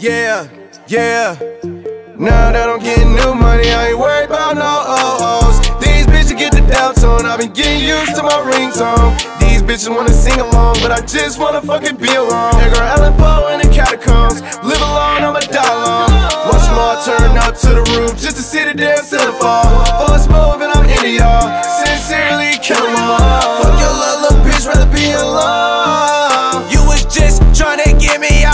Yeah, yeah. Now that I'm getting new money, I ain't worried about no OOs. These bitches get the doubts on. I've been getting used to my ringtone. These bitches wanna sing along, but I just wanna fucking be alone. That girl Allan Poe in the catacombs, live alone, I'ma die alone. Watch them all turn up to the roof just to see the damn till the fall. Fuss move and I'm into y'all, sincerely kill them all.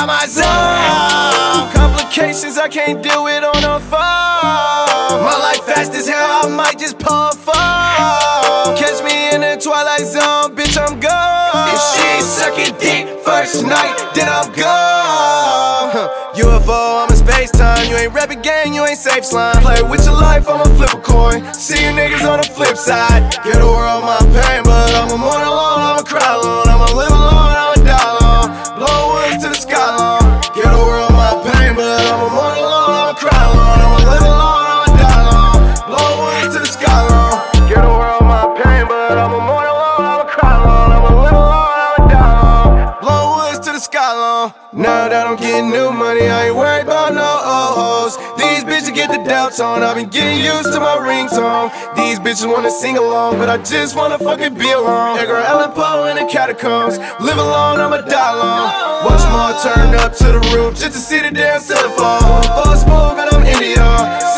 My zone. Complications I can't deal with on the phone. My life fast as hell, I might just puff up. Catch me in the twilight zone, bitch, I'm gone. If she sucking dick first night, then I'm gone. UFO, I'm in space time. You ain't rapping gang, you ain't safe slime. Play with your life, I'ma flip a coin. See you niggas on the flip side. Give the world my pain, but I'ma mourn Now that I'm getting new money, I ain't worried about no hoes. These bitches get the doubts on, I've been getting used to my ringtone. These bitches wanna sing along, but I just wanna fucking be alone. Edgar Allan Poe in the catacombs, live alone, I'ma die alone. Watch them all turn up to the roof just to see the damn cell phone. False move, but I'm India.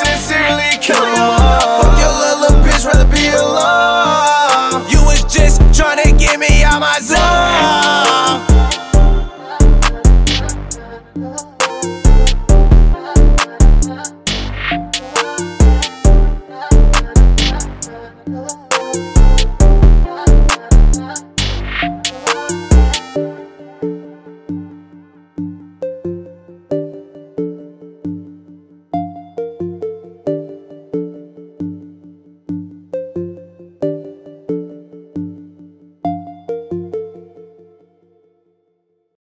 Sincerely, kill them all. Fuck your little bitch, rather be alone. You was just trying to get me out my zone.